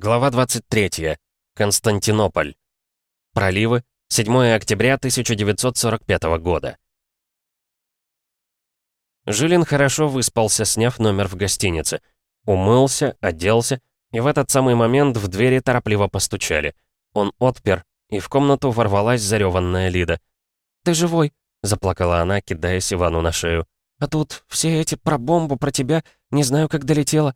Глава 23. Константинополь. Проливы. 7 октября 1945 года. Жилин хорошо выспался, сняв номер в гостинице. Умылся, оделся, и в этот самый момент в двери торопливо постучали. Он отпер, и в комнату ворвалась зареванная Лида. «Ты живой?» — заплакала она, кидаясь Ивану на шею. «А тут все эти про бомбу, про тебя, не знаю, как долетело».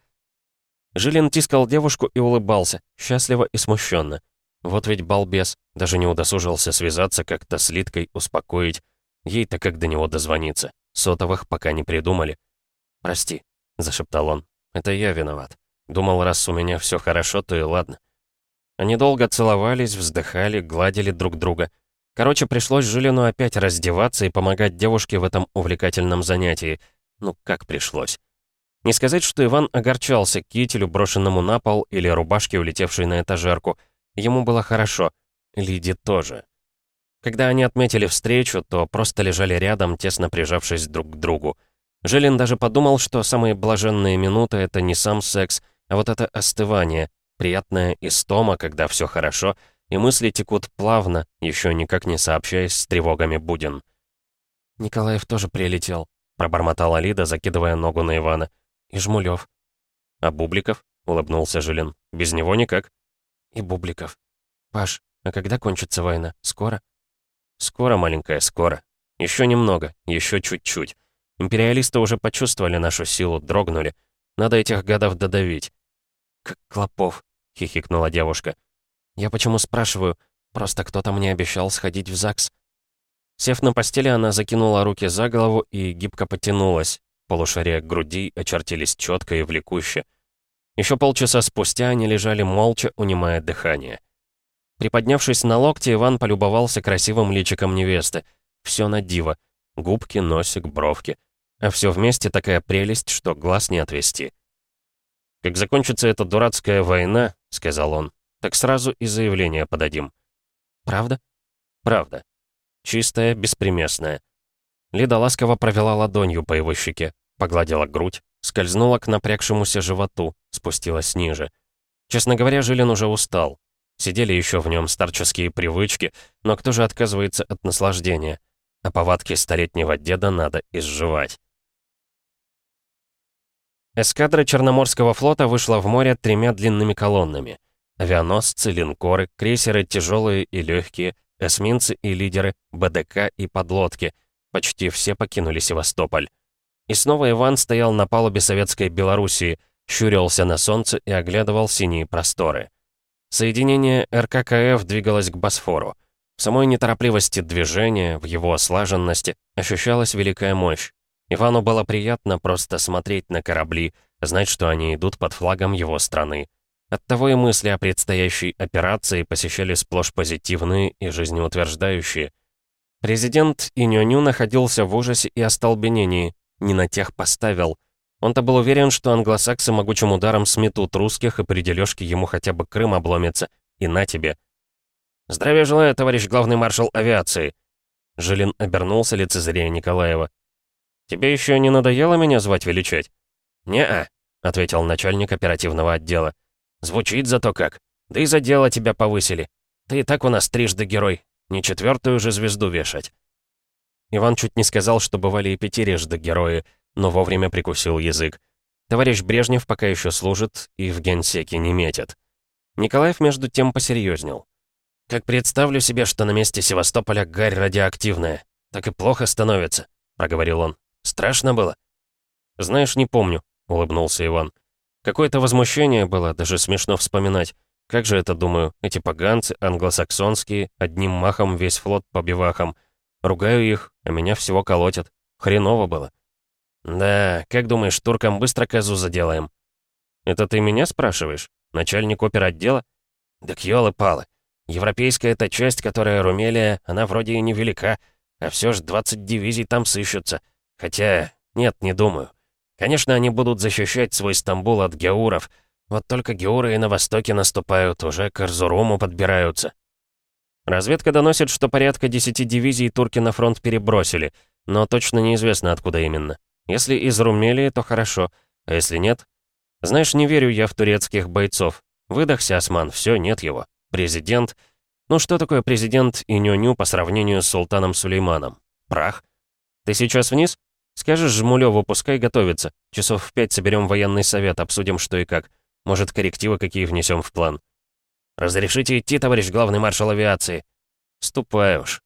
Жилин тискал девушку и улыбался, счастливо и смущенно. Вот ведь балбес, даже не удосужился связаться как-то с Литкой, успокоить. Ей-то как до него дозвониться. Сотовых пока не придумали. «Прости», — зашептал он, — «это я виноват. Думал, раз у меня все хорошо, то и ладно». Они долго целовались, вздыхали, гладили друг друга. Короче, пришлось Жилину опять раздеваться и помогать девушке в этом увлекательном занятии. Ну, как пришлось. Не сказать, что Иван огорчался кителю, брошенному на пол, или рубашке, улетевшей на этажерку. Ему было хорошо. Лиде тоже. Когда они отметили встречу, то просто лежали рядом, тесно прижавшись друг к другу. Жилин даже подумал, что самые блаженные минуты — это не сам секс, а вот это остывание, приятная истома, когда все хорошо, и мысли текут плавно, еще никак не сообщаясь с тревогами Будин. «Николаев тоже прилетел», — пробормотала Лида, закидывая ногу на Ивана. «И Жмулев». «А Бубликов?» — улыбнулся Жилин. «Без него никак». «И Бубликов. Паш, а когда кончится война? Скоро?» «Скоро, маленькая, скоро. Еще немного, еще чуть-чуть. Империалисты уже почувствовали нашу силу, дрогнули. Надо этих гадов додавить». «Как Клопов», — хихикнула девушка. «Я почему спрашиваю? Просто кто-то мне обещал сходить в ЗАГС». Сев на постели, она закинула руки за голову и гибко потянулась, Полушария груди очертились четко и влекуще. Еще полчаса спустя они лежали молча, унимая дыхание. Приподнявшись на локте, Иван полюбовался красивым личиком невесты. Все на диво. Губки, носик, бровки. А все вместе такая прелесть, что глаз не отвести. «Как закончится эта дурацкая война», — сказал он, — «так сразу и заявление подадим». «Правда?» «Правда. Чистая, беспримесная». Лида ласково провела ладонью по его щеке. Погладила грудь, скользнула к напрягшемуся животу, спустилась ниже. Честно говоря, Жилин уже устал. Сидели еще в нем старческие привычки, но кто же отказывается от наслаждения? А повадки столетнего деда надо изживать. Эскадра Черноморского флота вышла в море тремя длинными колоннами. Авианосцы, линкоры, крейсеры тяжелые и легкие, эсминцы и лидеры, БДК и подлодки. Почти все покинули Севастополь. И снова Иван стоял на палубе советской Белоруссии, щурился на солнце и оглядывал синие просторы. Соединение РККФ двигалось к Босфору. В самой неторопливости движения, в его слаженности, ощущалась великая мощь. Ивану было приятно просто смотреть на корабли, знать, что они идут под флагом его страны. Оттого и мысли о предстоящей операции посещали сплошь позитивные и жизнеутверждающие. Президент Иньоню находился в ужасе и остолбенении, не на тех поставил. Он-то был уверен, что англосаксы могучим ударом сметут русских, и при дележке ему хотя бы Крым обломится. И на тебе. «Здравия желаю, товарищ главный маршал авиации!» Жилин обернулся лицезрея Николаева. «Тебе еще не надоело меня звать величать?» «Не-а», — ответил начальник оперативного отдела. «Звучит зато как. Да и за дело тебя повысили. Ты и так у нас трижды герой. Не четвертую же звезду вешать». Иван чуть не сказал, что бывали и пятирежды герои, но вовремя прикусил язык. Товарищ Брежнев пока еще служит и в генсеке не метит. Николаев между тем посерьезнел. «Как представлю себе, что на месте Севастополя гарь радиоактивная, так и плохо становится», — проговорил он. «Страшно было?» «Знаешь, не помню», — улыбнулся Иван. «Какое-то возмущение было, даже смешно вспоминать. Как же это, думаю, эти поганцы, англосаксонские, одним махом весь флот по бивахам — Ругаю их, а меня всего колотят. Хреново было. Да, как думаешь, туркам быстро козу заделаем? Это ты меня спрашиваешь? Начальник оперотдела? Да кьёлы-палы. Европейская эта часть, которая Румелия, она вроде и невелика, а все же 20 дивизий там сыщутся. Хотя, нет, не думаю. Конечно, они будут защищать свой Стамбул от геуров. Вот только геуры и на востоке наступают, уже к Эрзуруму подбираются. Разведка доносит, что порядка 10 дивизий турки на фронт перебросили, но точно неизвестно, откуда именно. Если из Румелии, то хорошо, а если нет? Знаешь, не верю я в турецких бойцов. Выдохся, Осман, все, нет его. Президент... Ну что такое президент и ню-ню по сравнению с султаном Сулейманом? Прах? Ты сейчас вниз? Скажешь Жмулёву, пускай готовится. Часов в пять соберем военный совет, обсудим что и как. Может, коррективы какие внесем в план. «Разрешите идти, товарищ главный маршал авиации?» «Ступай уж».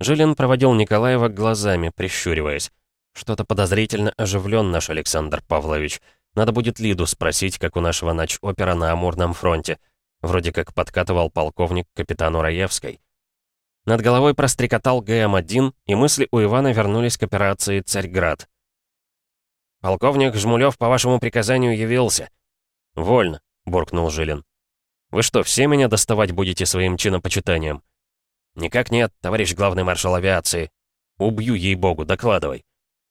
Жилин проводил Николаева глазами, прищуриваясь. «Что-то подозрительно оживлен наш Александр Павлович. Надо будет Лиду спросить, как у нашего нач-опера на Амурном фронте. Вроде как подкатывал полковник капитану Раевской». Над головой прострекотал ГМ-1, и мысли у Ивана вернулись к операции «Царьград». «Полковник Жмулев по вашему приказанию явился». «Вольно», — буркнул Жилин. «Вы что, все меня доставать будете своим чинопочитанием?» «Никак нет, товарищ главный маршал авиации». «Убью, ей-богу, докладывай».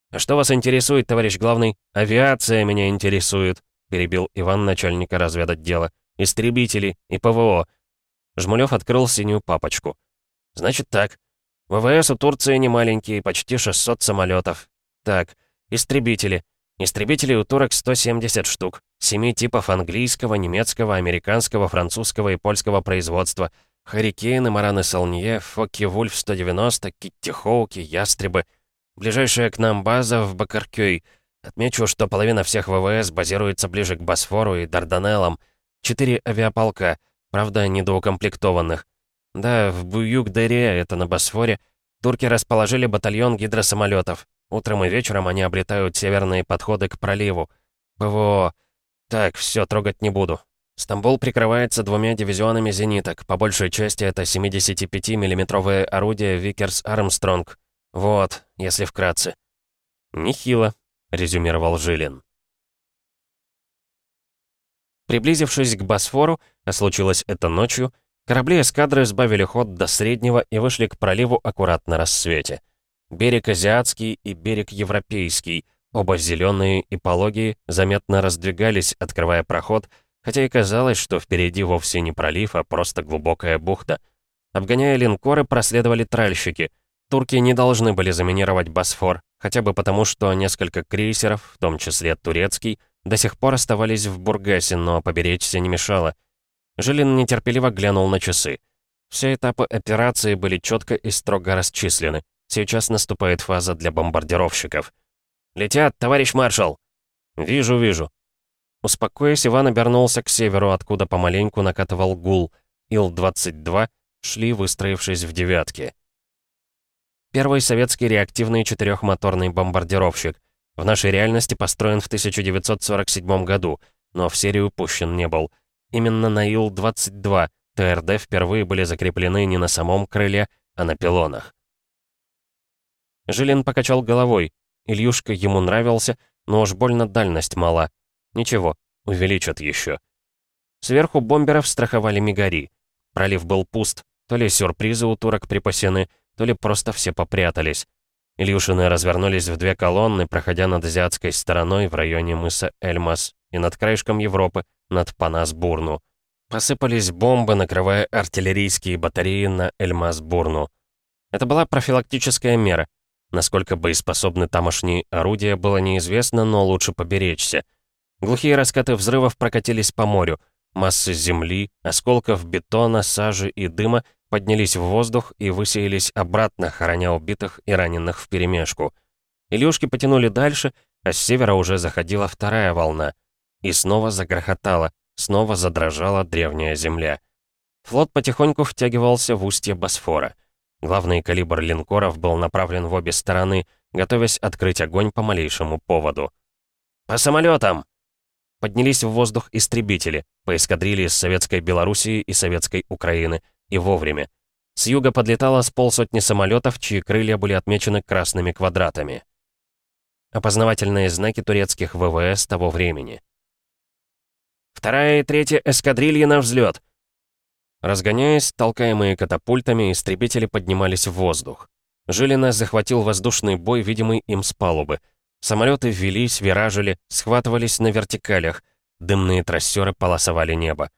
«А что вас интересует, товарищ главный?» «Авиация меня интересует», — перебил Иван начальника разведотдела. «Истребители и ПВО». Жмулев открыл синюю папочку. «Значит так. ВВС у Турции не маленькие, почти 600 самолетов. Так, истребители. Истребителей у турок 170 штук. Семи типов английского, немецкого, американского, французского и польского производства. Харикейны, Мараны Солнье, Фокки Вульф 190, Китти Хоуки, Ястребы. Ближайшая к нам база в Бакаркёй. Отмечу, что половина всех ВВС базируется ближе к Босфору и Дарданеллам. Четыре авиаполка, правда, недоукомплектованных. Да, в Буюк-Дере, это на Босфоре, турки расположили батальон гидросамолетов. Утром и вечером они обретают северные подходы к проливу. ПВО. Так, все, трогать не буду. Стамбул прикрывается двумя дивизионами зениток. По большей части это 75 миллиметровые орудия Викерс Армстронг. Вот, если вкратце. «Нехило», — резюмировал Жилин. Приблизившись к Босфору, а случилось это ночью, корабли эскадры сбавили ход до среднего и вышли к проливу аккурат на рассвете. Берег азиатский и берег европейский, оба зеленые и пологие, заметно раздвигались, открывая проход, хотя и казалось, что впереди вовсе не пролив, а просто глубокая бухта. Обгоняя линкоры, проследовали тральщики. Турки не должны были заминировать Босфор, хотя бы потому, что несколько крейсеров, в том числе турецкий, до сих пор оставались в Бургасе, но поберечься не мешало. Жилин нетерпеливо глянул на часы. Все этапы операции были четко и строго расчислены. Сейчас наступает фаза для бомбардировщиков. «Летят, товарищ маршал!» «Вижу, вижу». Успокоясь, Иван обернулся к северу, откуда помаленьку накатывал гул. Ил-22 шли, выстроившись в девятке. Первый советский реактивный четырехмоторный бомбардировщик. В нашей реальности построен в 1947 году, но в серию пущен не был. Именно на Ил-22 ТРД впервые были закреплены не на самом крыле, а на пилонах. Жилин покачал головой. Ильюшка ему нравился, но уж больно дальность мала. Ничего, увеличат еще. Сверху бомберов страховали мигари. Пролив был пуст. То ли сюрпризы у турок припасены, то ли просто все попрятались. Ильюшины развернулись в две колонны, проходя над азиатской стороной в районе мыса Эльмас и над краешком Европы, над Панас-Бурну. Посыпались бомбы, накрывая артиллерийские батареи на Эльмас-Бурну. Это была профилактическая мера, Насколько боеспособны тамошние орудия, было неизвестно, но лучше поберечься. Глухие раскаты взрывов прокатились по морю. Массы земли, осколков бетона, сажи и дыма поднялись в воздух и высеялись обратно, хороня убитых и раненых вперемешку. Илюшки потянули дальше, а с севера уже заходила вторая волна. И снова загрохотала, снова задрожала древняя земля. Флот потихоньку втягивался в устье Босфора. Главный калибр линкоров был направлен в обе стороны, готовясь открыть огонь по малейшему поводу. «По самолетам!» Поднялись в воздух истребители, по эскадрилье с Советской Белоруссии и Советской Украины, и вовремя. С юга подлетало с полсотни самолетов, чьи крылья были отмечены красными квадратами. Опознавательные знаки турецких ВВС того времени. «Вторая и третья эскадрильи на взлет!» Разгоняясь, толкаемые катапультами, истребители поднимались в воздух. Жилина захватил воздушный бой, видимый им с палубы. Самолеты велись, виражили, схватывались на вертикалях. Дымные трассеры полосовали небо.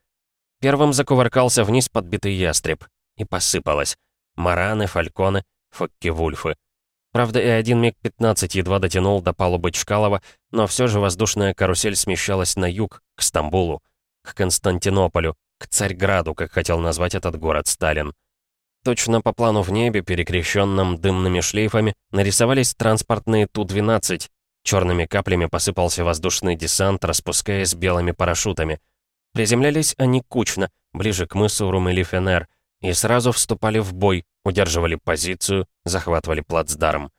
Первым закувыркался вниз подбитый ястреб. И посыпалось. Мараны, фальконы, фокки-вульфы. Правда, и один МиГ-15 едва дотянул до палубы Чкалова, но все же воздушная карусель смещалась на юг, к Стамбулу. к Константинополю, к Царьграду, как хотел назвать этот город Сталин. Точно по плану в небе, перекрещенном дымными шлейфами, нарисовались транспортные Ту-12. Черными каплями посыпался воздушный десант, распускаясь белыми парашютами. Приземлялись они кучно, ближе к мысу Румели-Фенер, и сразу вступали в бой, удерживали позицию, захватывали плацдарм.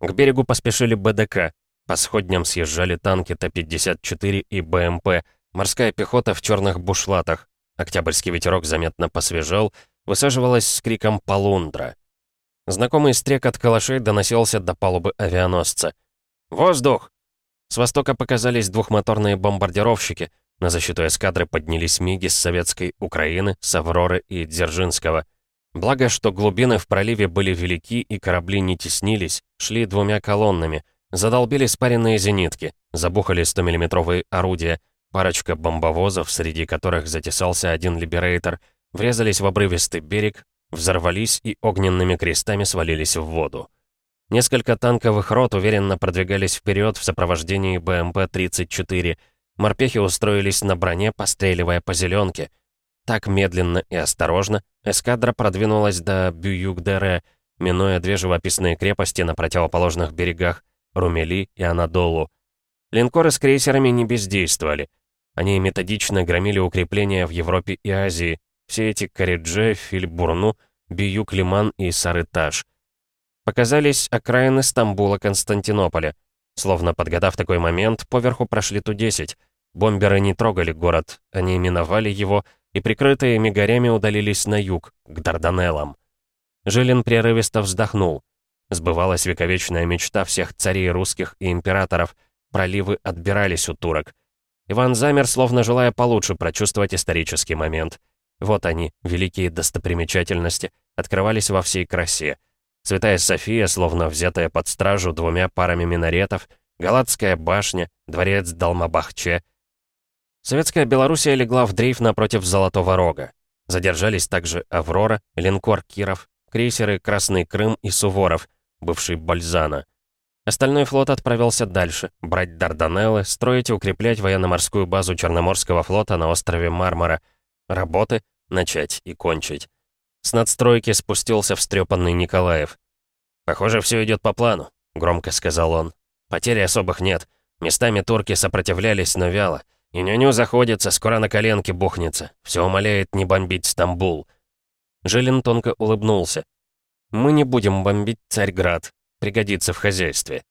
К берегу поспешили БДК, по сходням съезжали танки Т-54 и БМП, морская пехота в черных бушлатах. Октябрьский ветерок заметно посвежал, высаживалась с криком «Полундра». Знакомый стрек от калашей доносился до палубы авианосца. «Воздух!» С востока показались двухмоторные бомбардировщики. На защиту эскадры поднялись миги с советской Украины, с Авроры и Дзержинского. Благо, что глубины в проливе были велики и корабли не теснились, шли двумя колоннами. Задолбили спаренные зенитки, забухали 100-миллиметровые орудия, парочка бомбовозов, среди которых затесался один либерейтор — врезались в обрывистый берег, взорвались и огненными крестами свалились в воду. Несколько танковых рот уверенно продвигались вперед в сопровождении БМП-34. Морпехи устроились на броне, постреливая по зеленке. Так медленно и осторожно эскадра продвинулась до Бююк-Дере, минуя две живописные крепости на противоположных берегах Румели и Анадолу. Линкоры с крейсерами не бездействовали. Они методично громили укрепления в Европе и Азии, все эти Каридже, Фильбурну, Биюк-Лиман и Сарытаж. Показались окраины Стамбула, Константинополя. Словно подгадав такой момент, поверху прошли Ту-10. Бомберы не трогали город, они миновали его и, прикрытые мигарями, удалились на юг, к Дарданеллам. Жилин прерывисто вздохнул. Сбывалась вековечная мечта всех царей русских и императоров. Проливы отбирались у турок. Иван замер, словно желая получше прочувствовать исторический момент — вот они, великие достопримечательности, открывались во всей красе. Святая София, словно взятая под стражу двумя парами минаретов, Галатская башня, дворец Далмабахче. Советская Белоруссия легла в дрейф напротив Золотого Рога. Задержались также «Аврора», линкор «Киров», крейсеры «Красный Крым» и «Суворов», бывший «Бальзана». Остальной флот отправился дальше, брать Дарданеллы, строить и укреплять военно-морскую базу Черноморского флота на острове Мармара. Работы, начать и кончить. С надстройки спустился встрепанный Николаев. «Похоже, все идет по плану», — громко сказал он. «Потерь особых нет. Местами турки сопротивлялись, но вяло. И нюню заходится, скоро на коленке бухнется. Все умоляет не бомбить Стамбул». Жилин тонко улыбнулся. «Мы не будем бомбить Царьград. Пригодится в хозяйстве».